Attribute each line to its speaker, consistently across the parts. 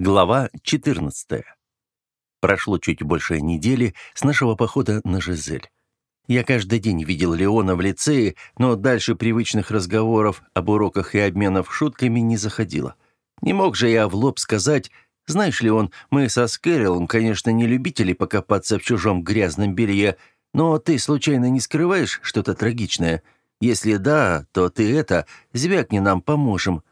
Speaker 1: Глава 14. Прошло чуть больше недели с нашего похода на Жизель. Я каждый день видел Леона в лицее, но дальше привычных разговоров об уроках и обменов шутками не заходило. Не мог же я в лоб сказать, знаешь ли он, мы со Скэрилом, конечно, не любители покопаться в чужом грязном белье, но ты случайно не скрываешь что-то трагичное? Если да, то ты это, звякни нам, поможем,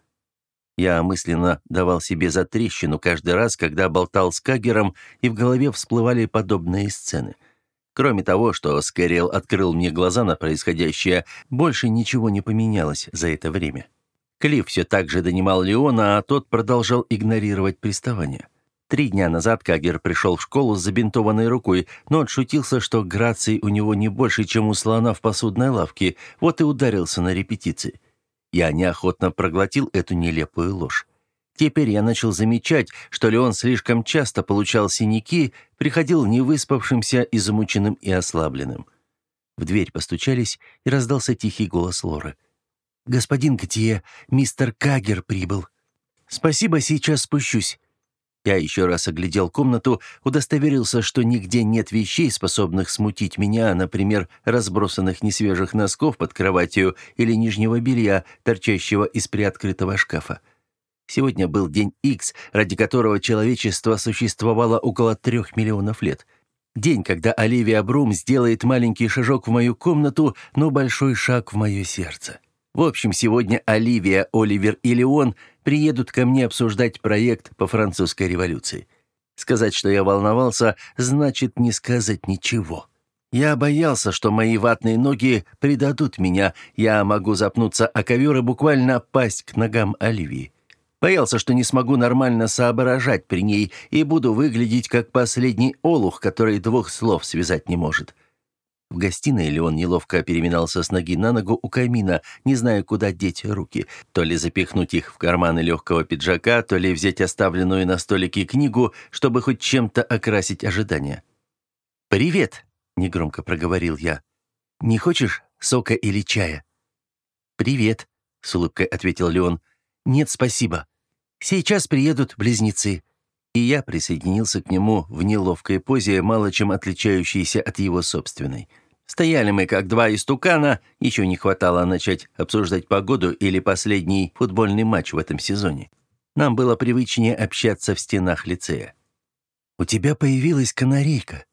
Speaker 1: я мысленно давал себе затрещину каждый раз, когда болтал с Кагером, и в голове всплывали подобные сцены. Кроме того, что Скэрилл открыл мне глаза на происходящее, больше ничего не поменялось за это время. Клифф все так же донимал Леона, а тот продолжал игнорировать приставания. Три дня назад Кагер пришел в школу с забинтованной рукой, но отшутился, что граций у него не больше, чем у слона в посудной лавке, вот и ударился на репетиции. Я неохотно проглотил эту нелепую ложь. Теперь я начал замечать, что Леон слишком часто получал синяки, приходил невыспавшимся, измученным и ослабленным. В дверь постучались, и раздался тихий голос Лоры. «Господин Готье, мистер Кагер прибыл». «Спасибо, сейчас спущусь». Я еще раз оглядел комнату, удостоверился, что нигде нет вещей, способных смутить меня, например, разбросанных несвежих носков под кроватью или нижнего белья, торчащего из приоткрытого шкафа. Сегодня был день X, ради которого человечество существовало около трех миллионов лет. День, когда Оливия Брум сделает маленький шажок в мою комнату, но большой шаг в мое сердце. В общем, сегодня Оливия, Оливер и Леон приедут ко мне обсуждать проект по французской революции. Сказать, что я волновался, значит не сказать ничего. Я боялся, что мои ватные ноги предадут меня, я могу запнуться о ковер и буквально пасть к ногам Оливии. Боялся, что не смогу нормально соображать при ней и буду выглядеть как последний олух, который двух слов связать не может. В гостиной Леон неловко переминался с ноги на ногу у камина, не зная, куда деть руки. То ли запихнуть их в карманы легкого пиджака, то ли взять оставленную на столике книгу, чтобы хоть чем-то окрасить ожидания. «Привет!» — негромко проговорил я. «Не хочешь сока или чая?» «Привет!» — с улыбкой ответил Леон. «Нет, спасибо. Сейчас приедут близнецы и я присоединился к нему в неловкой позе, мало чем отличающейся от его собственной. Стояли мы как два истукана, еще не хватало начать обсуждать погоду или последний футбольный матч в этом сезоне. Нам было привычнее общаться в стенах лицея. «У тебя появилась канарейка».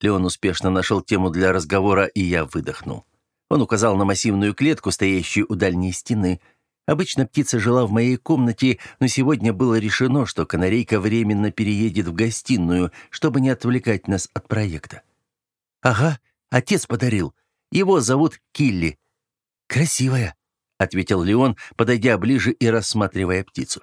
Speaker 1: Леон успешно нашел тему для разговора, и я выдохнул. Он указал на массивную клетку, стоящую у дальней стены – Обычно птица жила в моей комнате, но сегодня было решено, что канарейка временно переедет в гостиную, чтобы не отвлекать нас от проекта. «Ага, отец подарил. Его зовут Килли». «Красивая», — ответил Леон, подойдя ближе и рассматривая птицу.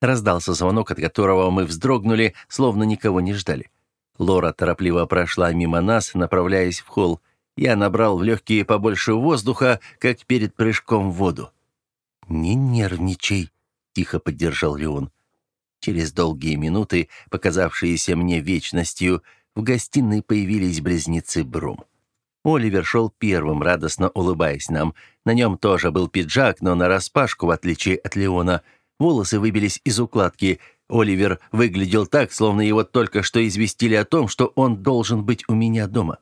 Speaker 1: Раздался звонок, от которого мы вздрогнули, словно никого не ждали. Лора торопливо прошла мимо нас, направляясь в холл. Я набрал в легкие побольше воздуха, как перед прыжком в воду. «Не нервничай», — тихо поддержал Леон. Через долгие минуты, показавшиеся мне вечностью, в гостиной появились близнецы Брум. Оливер шел первым, радостно улыбаясь нам. На нем тоже был пиджак, но нараспашку, в отличие от Леона. Волосы выбились из укладки. Оливер выглядел так, словно его только что известили о том, что он должен быть у меня дома.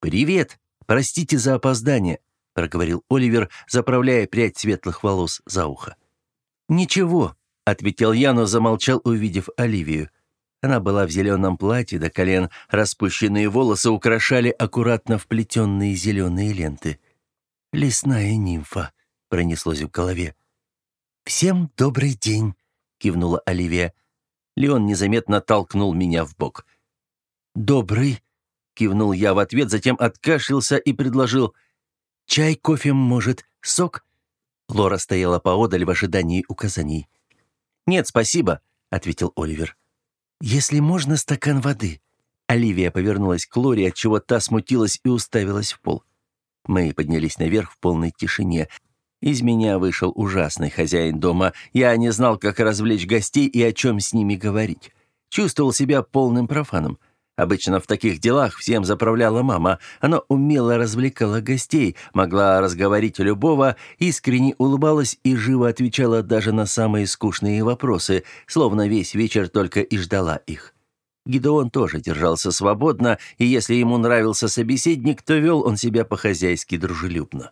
Speaker 1: «Привет! Простите за опоздание проговорил Оливер, заправляя прядь светлых волос за ухо. «Ничего», — ответил я, но замолчал, увидев Оливию. Она была в зеленом платье до колен, распущенные волосы украшали аккуратно вплетенные зеленые ленты. «Лесная нимфа», — пронеслось в голове. «Всем добрый день», — кивнула Оливия. Леон незаметно толкнул меня в бок. «Добрый», — кивнул я в ответ, затем откашлялся и предложил — «Чай, кофе, может, сок?» Лора стояла поодаль в ожидании указаний. «Нет, спасибо», — ответил Оливер. «Если можно, стакан воды». Оливия повернулась к Лоре, отчего та смутилась и уставилась в пол. Мы поднялись наверх в полной тишине. Из меня вышел ужасный хозяин дома. Я не знал, как развлечь гостей и о чем с ними говорить. Чувствовал себя полным профаном. Обычно в таких делах всем заправляла мама. Она умело развлекала гостей, могла разговорить любого, искренне улыбалась и живо отвечала даже на самые скучные вопросы, словно весь вечер только и ждала их. Гидеон тоже держался свободно, и если ему нравился собеседник, то вел он себя по-хозяйски дружелюбно.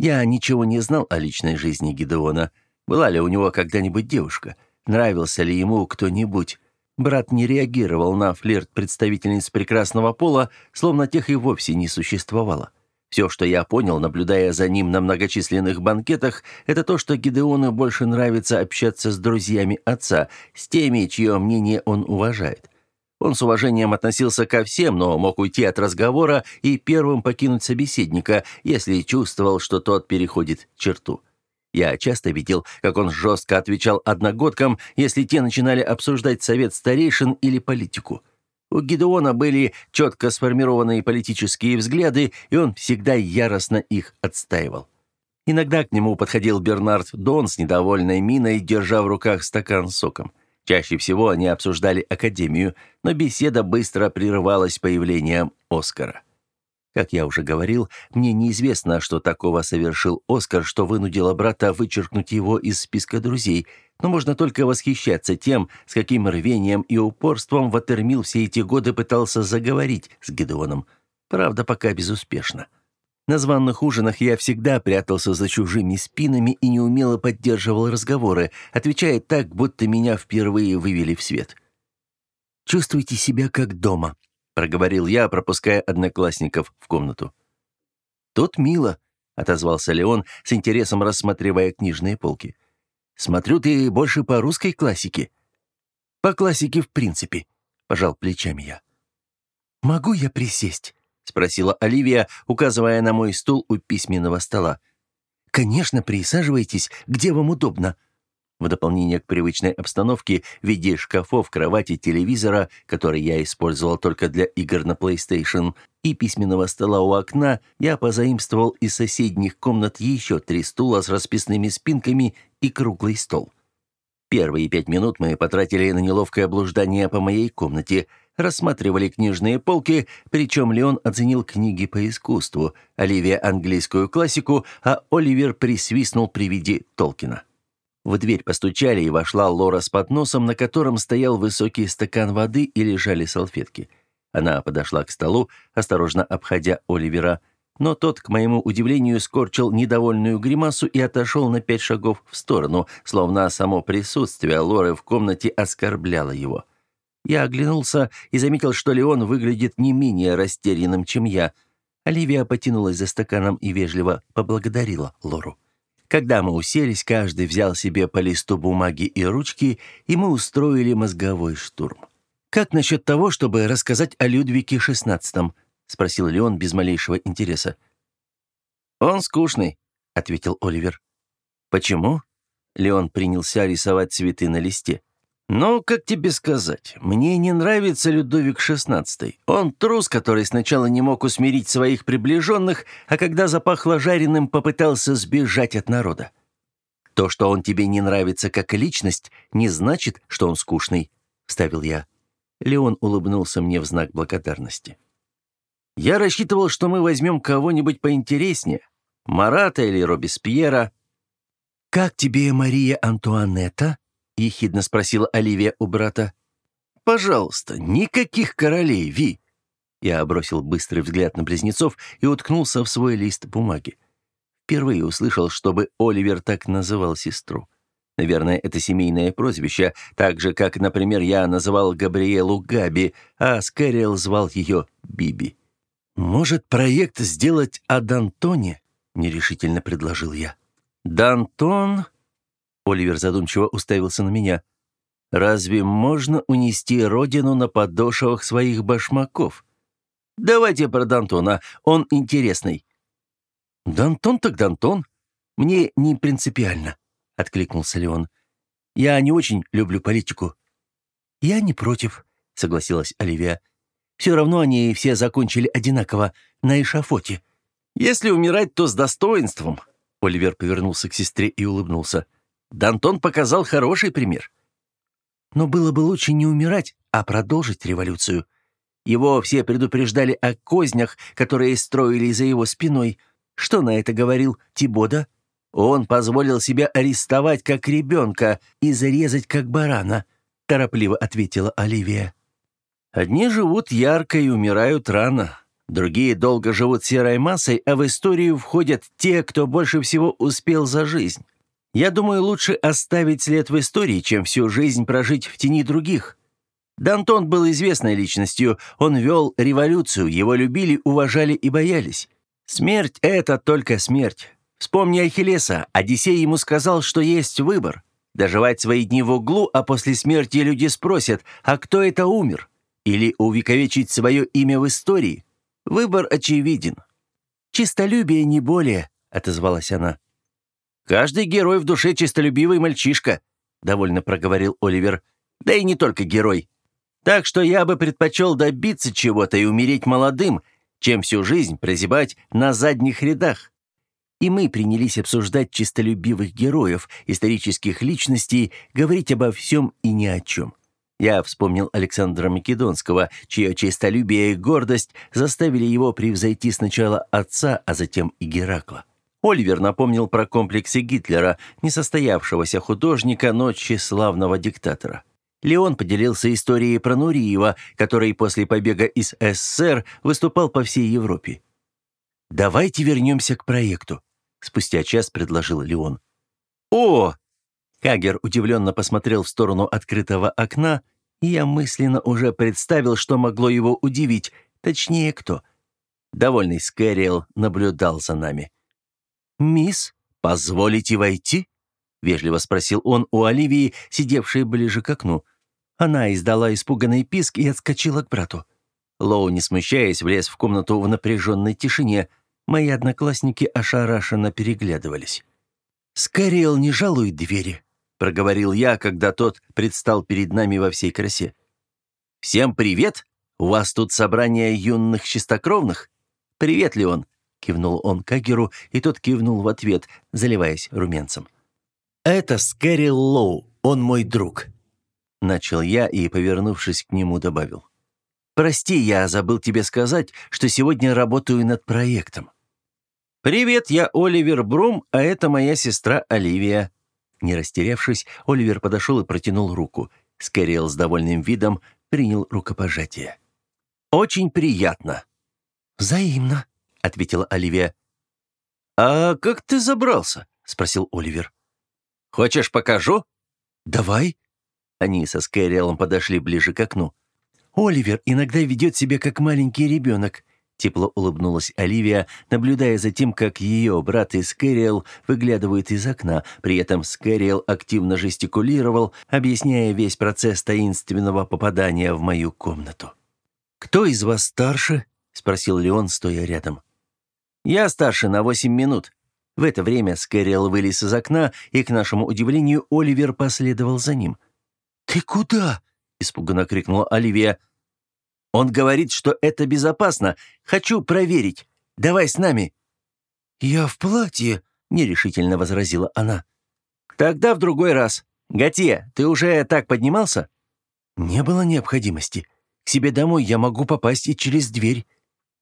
Speaker 1: Я ничего не знал о личной жизни Гидеона. Была ли у него когда-нибудь девушка? Нравился ли ему кто-нибудь? Брат не реагировал на флирт представительниц прекрасного пола, словно тех и вовсе не существовало. Все, что я понял, наблюдая за ним на многочисленных банкетах, это то, что Гидеону больше нравится общаться с друзьями отца, с теми, чье мнение он уважает. Он с уважением относился ко всем, но мог уйти от разговора и первым покинуть собеседника, если чувствовал, что тот переходит черту. Я часто видел, как он жестко отвечал одногодкам, если те начинали обсуждать совет старейшин или политику. У Гидеона были четко сформированные политические взгляды, и он всегда яростно их отстаивал. Иногда к нему подходил Бернард Дон с недовольной миной, держа в руках стакан с соком. Чаще всего они обсуждали Академию, но беседа быстро прерывалась появлением Оскара. Как я уже говорил, мне неизвестно, что такого совершил Оскар, что вынудило брата вычеркнуть его из списка друзей, но можно только восхищаться тем, с каким рвением и упорством Ватермил все эти годы пытался заговорить с Гедеоном. Правда, пока безуспешно. На званных ужинах я всегда прятался за чужими спинами и неумело поддерживал разговоры, отвечая так, будто меня впервые вывели в свет. «Чувствуйте себя как дома», — проговорил я, пропуская одноклассников в комнату. «Тут мило», — отозвался Леон, с интересом рассматривая книжные полки. «Смотрю, ты больше по русской классике». «По классике в принципе», — пожал плечами я. «Могу я присесть?» — спросила Оливия, указывая на мой стул у письменного стола. «Конечно, присаживайтесь, где вам удобно», в дополнение к привычной обстановке в виде шкафов, кровати, телевизора, который я использовал только для игр на PlayStation, и письменного стола у окна, я позаимствовал из соседних комнат еще три стула с расписными спинками и круглый стол. Первые пять минут мы потратили на неловкое блуждание по моей комнате, рассматривали книжные полки, причем Леон оценил книги по искусству, Оливия — английскую классику, а Оливер присвистнул при виде Толкина. В дверь постучали, и вошла Лора с подносом, на котором стоял высокий стакан воды и лежали салфетки. Она подошла к столу, осторожно обходя Оливера, но тот, к моему удивлению, скорчил недовольную гримасу и отошел на пять шагов в сторону, словно само присутствие Лоры в комнате оскорбляло его. Я оглянулся и заметил, что Леон выглядит не менее растерянным, чем я. Оливия потянулась за стаканом и вежливо поблагодарила Лору. Когда мы уселись, каждый взял себе по листу бумаги и ручки, и мы устроили мозговой штурм. «Как насчет того, чтобы рассказать о Людвике XVI?» — спросил Леон без малейшего интереса. «Он скучный», — ответил Оливер. «Почему?» — Леон принялся рисовать цветы на листе. «Ну, как тебе сказать, мне не нравится Людовик XVI. Он трус, который сначала не мог усмирить своих приближенных, а когда запахло жареным, попытался сбежать от народа. То, что он тебе не нравится как личность, не значит, что он скучный», — вставил я. Леон улыбнулся мне в знак благодарности. «Я рассчитывал, что мы возьмем кого-нибудь поинтереснее. Марата или Робеспьера». «Как тебе Мария Антуанетта?» — ехидно спросила Оливия у брата. «Пожалуйста, никаких королей, Ви!» Я бросил быстрый взгляд на близнецов и уткнулся в свой лист бумаги. Впервые услышал, чтобы Оливер так называл сестру. Наверное, это семейное прозвище, так же, как, например, я называл Габриэлу Габи, а Скэрилл звал ее Биби. «Может, проект сделать о Дантоне?» — нерешительно предложил я. «Дантон Оливер задумчиво уставился на меня. «Разве можно унести родину на подошвах своих башмаков? Давайте про Дантона, он интересный». «Дантон так Дантон. Мне не принципиально», — откликнулся Леон. «Я не очень люблю политику». «Я не против», — согласилась Оливия. «Все равно они все закончили одинаково, на эшафоте». «Если умирать, то с достоинством», — Оливер повернулся к сестре и улыбнулся. Дантон показал хороший пример. Но было бы лучше не умирать, а продолжить революцию. Его все предупреждали о кознях, которые строили за его спиной. Что на это говорил Тибода? Он позволил себя арестовать как ребенка и зарезать как барана, торопливо ответила Оливия. Одни живут ярко и умирают рано, другие долго живут серой массой, а в историю входят те, кто больше всего успел за жизнь. Я думаю, лучше оставить след в истории, чем всю жизнь прожить в тени других. Дантон был известной личностью, он вел революцию, его любили, уважали и боялись. Смерть — это только смерть. Вспомни Ахиллеса, Одиссей ему сказал, что есть выбор. Доживать свои дни в углу, а после смерти люди спросят, а кто это умер? Или увековечить свое имя в истории? Выбор очевиден. «Чистолюбие не более», — отозвалась она. «Каждый герой в душе чистолюбивый мальчишка», — довольно проговорил Оливер. «Да и не только герой. Так что я бы предпочел добиться чего-то и умереть молодым, чем всю жизнь прозябать на задних рядах. И мы принялись обсуждать чистолюбивых героев, исторических личностей, говорить обо всем и ни о чем. Я вспомнил Александра Македонского, чье честолюбие и гордость заставили его превзойти сначала отца, а затем и Геракла. Оливер напомнил про комплексы Гитлера, несостоявшегося художника, но тщеславного диктатора. Леон поделился историей про Нуриева, который после побега из СССР выступал по всей Европе. «Давайте вернемся к проекту», — спустя час предложил Леон. «О!» Кагер удивленно посмотрел в сторону открытого окна, и я мысленно уже представил, что могло его удивить, точнее, кто. Довольный Скэриэл наблюдал за нами. «Мисс, позволите войти?» — вежливо спросил он у Оливии, сидевшей ближе к окну. Она издала испуганный писк и отскочила к брату. Лоу, не смущаясь, влез в комнату в напряженной тишине. Мои одноклассники ошарашенно переглядывались. «Скорел не жалует двери», — проговорил я, когда тот предстал перед нами во всей красе. «Всем привет! У вас тут собрание юных чистокровных?» «Привет, Леон!» — кивнул он Кагеру, и тот кивнул в ответ, заливаясь румянцем. «Это Скэрилл Лоу, он мой друг», Начал я и, повернувшись к нему, добавил. «Прости, я забыл тебе сказать, что сегодня работаю над проектом». «Привет, я Оливер Брум, а это моя сестра Оливия». Не растерявшись, Оливер подошел и протянул руку. Скорел с довольным видом принял рукопожатие. «Очень приятно». «Взаимно», — ответила Оливия. «А как ты забрался?» — спросил Оливер. «Хочешь, покажу?» «Давай», они со Скайриэлом подошли ближе к окну. «Оливер иногда ведет себя как маленький ребенок», — тепло улыбнулась Оливия, наблюдая за тем, как ее брат и Скэриэл выглядывают из окна. При этом Скэриэл активно жестикулировал, объясняя весь процесс таинственного попадания в мою комнату. «Кто из вас старше?» — спросил Леон, стоя рядом. «Я старше на восемь минут». В это время Скэриэл вылез из окна, и, к нашему удивлению, Оливер последовал за ним — «Ты куда?» — испуганно крикнула Оливия. «Он говорит, что это безопасно. Хочу проверить. Давай с нами». «Я в платье», — нерешительно возразила она. «Тогда в другой раз. Готье, ты уже так поднимался?» «Не было необходимости. К себе домой я могу попасть и через дверь».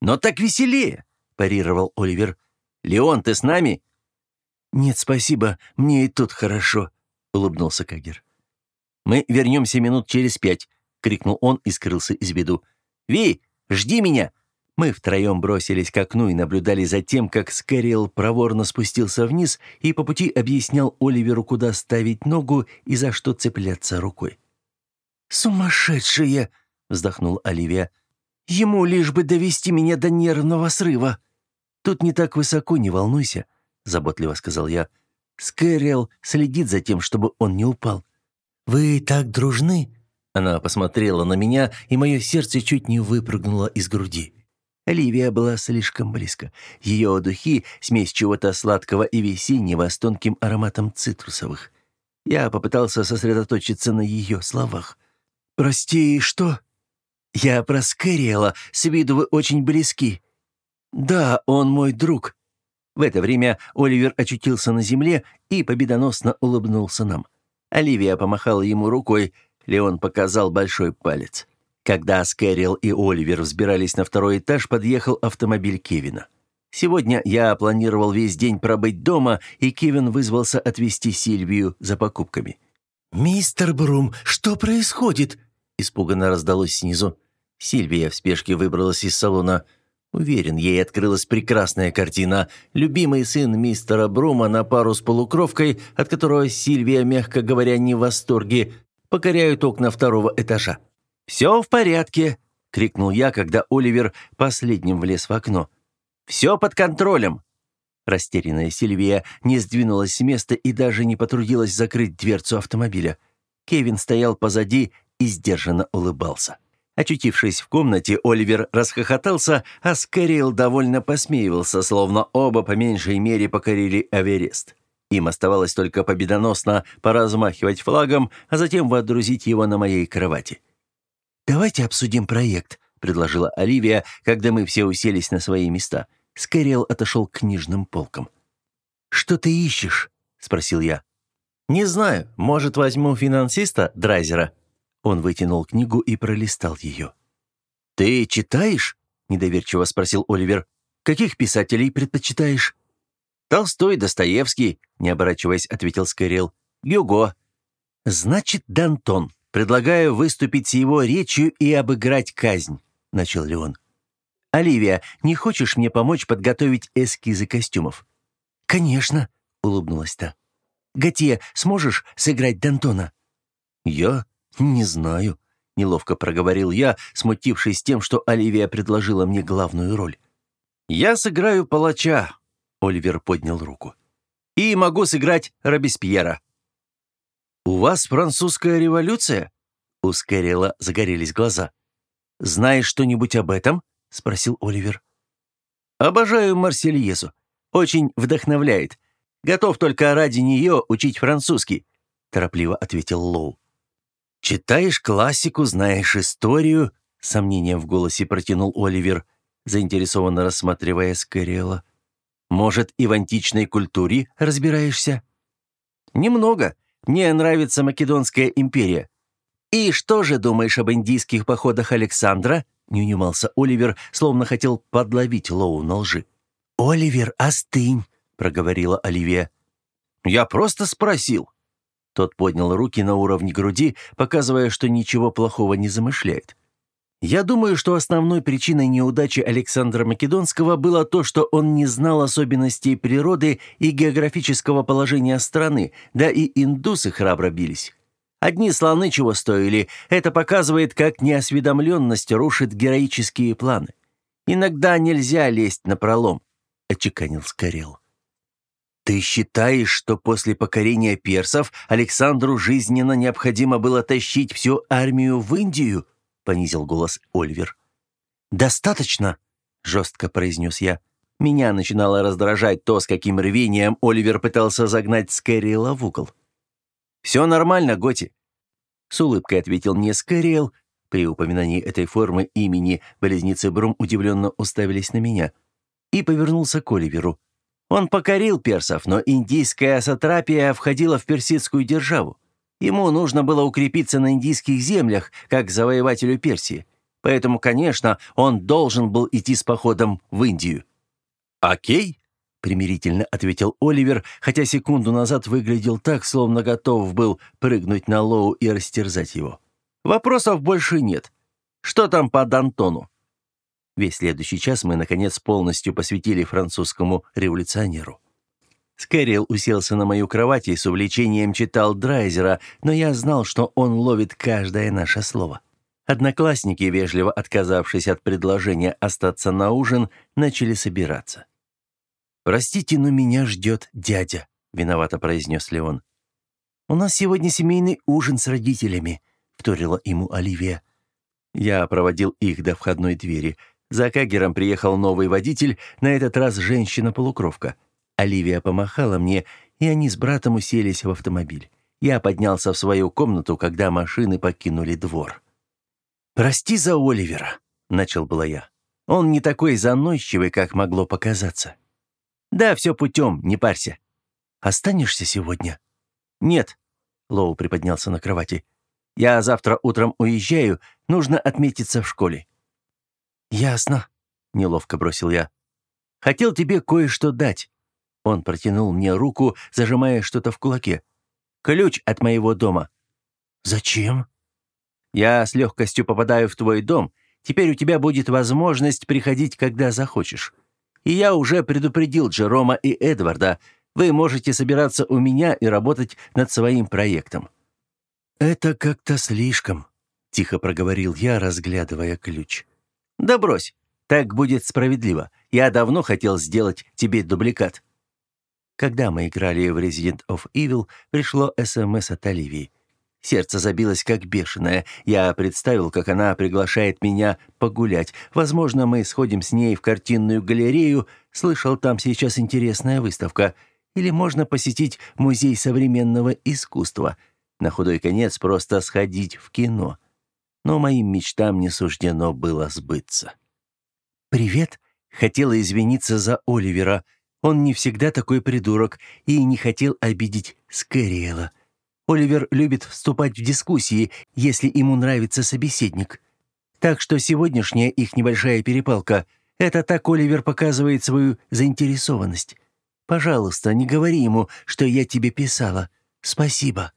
Speaker 1: «Но так веселее», — парировал Оливер. «Леон, ты с нами?» «Нет, спасибо, мне и тут хорошо», — улыбнулся Кагер. «Мы вернемся минут через пять», — крикнул он и скрылся из виду. «Ви, жди меня!» Мы втроем бросились к окну и наблюдали за тем, как Скэрилл проворно спустился вниз и по пути объяснял Оливеру, куда ставить ногу и за что цепляться рукой. «Сумасшедшие!» — вздохнул Оливия. «Ему лишь бы довести меня до нервного срыва». «Тут не так высоко, не волнуйся», — заботливо сказал я. «Скэрилл следит за тем, чтобы он не упал. «Вы так дружны?» Она посмотрела на меня, и мое сердце чуть не выпрыгнуло из груди. Оливия была слишком близко. Ее духи — смесь чего-то сладкого и весеннего с тонким ароматом цитрусовых. Я попытался сосредоточиться на ее словах. «Прости, что?» «Я про Скэриэла. С виду вы очень близки». «Да, он мой друг». В это время Оливер очутился на земле и победоносно улыбнулся нам. Оливия помахала ему рукой, Леон показал большой палец. Когда Скэрилл и Оливер взбирались на второй этаж, подъехал автомобиль Кевина. Сегодня я планировал весь день пробыть дома, и Кевин вызвался отвезти Сильвию за покупками.
Speaker 2: «Мистер Брум, что происходит?»
Speaker 1: Испуганно раздалось снизу. Сильвия в спешке выбралась из салона. Уверен, ей открылась прекрасная картина. Любимый сын мистера Брума на пару с полукровкой, от которого Сильвия, мягко говоря, не в восторге, покоряют окна второго этажа. «Все в порядке!» — крикнул я, когда Оливер последним влез в окно. «Все под контролем!» Растерянная Сильвия не сдвинулась с места и даже не потрудилась закрыть дверцу автомобиля. Кевин стоял позади и сдержанно улыбался. Очутившись в комнате, Оливер расхохотался, а Скэрилл довольно посмеивался, словно оба по меньшей мере покорили Аверест. Им оставалось только победоносно поразмахивать флагом, а затем водрузить его на моей кровати.
Speaker 2: «Давайте обсудим проект», — предложила Оливия, когда мы все уселись на свои места. Скэрилл отошел к книжным полкам. «Что ты ищешь?» — спросил я.
Speaker 1: «Не знаю. Может, возьму финансиста, Драйзера?» Он вытянул книгу и пролистал ее.
Speaker 2: «Ты читаешь?» — недоверчиво спросил Оливер. «Каких писателей предпочитаешь?»
Speaker 1: «Толстой, Достоевский», — не оборачиваясь, ответил Скэрилл. «Гюго».
Speaker 2: «Значит, Дантон. Предлагаю выступить с его речью и обыграть казнь», — начал Леон. «Оливия, не хочешь мне помочь подготовить эскизы костюмов?» «Конечно», — улыбнулась та. «Готье, сможешь сыграть Дантона?»
Speaker 1: «Я? Не знаю», — неловко проговорил я, смутившись тем, что Оливия предложила мне главную роль. «Я сыграю палача», — Оливер поднял руку. «И могу сыграть Робеспьера». «У вас французская революция?» У Скэрилла загорелись глаза. «Знаешь что-нибудь об этом?» — спросил Оливер. «Обожаю Марсельезу. Очень вдохновляет. Готов только ради нее учить французский», — торопливо ответил Лоу. «Читаешь классику, знаешь историю», — сомнением в голосе протянул Оливер, заинтересованно рассматривая Скэрилла. «Может, и в античной культуре разбираешься?» «Немного. Мне нравится Македонская империя». «И что же думаешь об индийских походах Александра?» — не унимался Оливер, словно хотел подловить Лоу на лжи.
Speaker 2: «Оливер, остынь», — проговорила Оливия.
Speaker 1: «Я просто спросил». Тот поднял руки на уровне груди, показывая, что ничего плохого не замышляет. Я думаю, что основной причиной неудачи Александра Македонского было то, что он не знал особенностей природы и географического положения страны, да и индусы храбро бились. Одни слоны чего стоили, это показывает, как неосведомленность рушит героические планы. Иногда нельзя лезть на пролом, отчеканил Скорел. «Ты считаешь, что после покорения персов Александру жизненно необходимо было тащить всю армию в Индию?» — понизил голос Ольвер.
Speaker 2: «Достаточно», — жестко произнес я.
Speaker 1: Меня начинало раздражать то, с каким рвением Оливер пытался загнать Скэрилла в угол. «Все нормально, Готи», — с улыбкой ответил мне Скэрилл. При упоминании этой формы имени близнецы Брум удивленно уставились на меня. И повернулся к Оливеру. Он покорил персов, но индийская сатрапия входила в персидскую державу. Ему нужно было укрепиться на индийских землях, как завоевателю Персии. Поэтому, конечно, он должен был идти с походом в Индию. «Окей», — примирительно ответил Оливер, хотя секунду назад выглядел так, словно готов был прыгнуть на Лоу и растерзать его. «Вопросов больше нет. Что там по Дантону?» Весь следующий час мы, наконец, полностью посвятили французскому революционеру. Скэрилл уселся на мою кровать и с увлечением читал Драйзера, но я знал, что он ловит каждое наше слово. Одноклассники, вежливо отказавшись от предложения остаться на ужин, начали собираться. «Простите, но меня ждет дядя», — виновато произнес Леон.
Speaker 2: «У нас сегодня семейный ужин с родителями», — вторила ему Оливия.
Speaker 1: Я проводил их до входной двери — за Кагером приехал новый водитель, на этот раз женщина-полукровка. Оливия помахала мне, и они с братом уселись в автомобиль. Я поднялся в свою комнату, когда машины покинули двор. «Прости за Оливера», — начал была я. «Он не такой заносчивый, как могло показаться». «Да, все путем, не парься».
Speaker 2: «Останешься сегодня?»
Speaker 1: «Нет», — Лоу приподнялся на кровати. «Я завтра утром уезжаю,
Speaker 2: Нужно отметиться в школе».
Speaker 1: «Ясно», — неловко бросил я.
Speaker 2: «Хотел тебе кое-что дать». Он протянул мне руку, зажимая что-то в кулаке. «Ключ от моего дома».
Speaker 1: «Зачем?»
Speaker 2: «Я с легкостью попадаю в твой дом. Теперь у тебя будет возможность приходить, когда захочешь. И я уже предупредил Джерома и Эдварда. Вы можете собираться у меня и работать над своим проектом».
Speaker 1: «Это как-то слишком», — тихо проговорил я, разглядывая ключ.
Speaker 2: «Да брось, так будет справедливо. Я давно хотел сделать тебе дубликат». Когда мы играли в Resident of Evil, пришло СМС от Оливии. Сердце забилось как бешеное. Я представил, как она приглашает меня погулять. Возможно, мы сходим с ней в картинную галерею. Слышал, там сейчас интересная выставка. Или можно посетить музей современного искусства. На худой конец просто сходить в кино. Но моим мечтам не суждено было сбыться. «Привет!» Хотела извиниться за Оливера. Он не всегда такой придурок и не хотел обидеть Скэриэла. Оливер любит вступать в дискуссии, если ему нравится собеседник. Так что сегодняшняя их небольшая перепалка — это так Оливер показывает свою заинтересованность. Пожалуйста, не говори ему, что я тебе писала. Спасибо».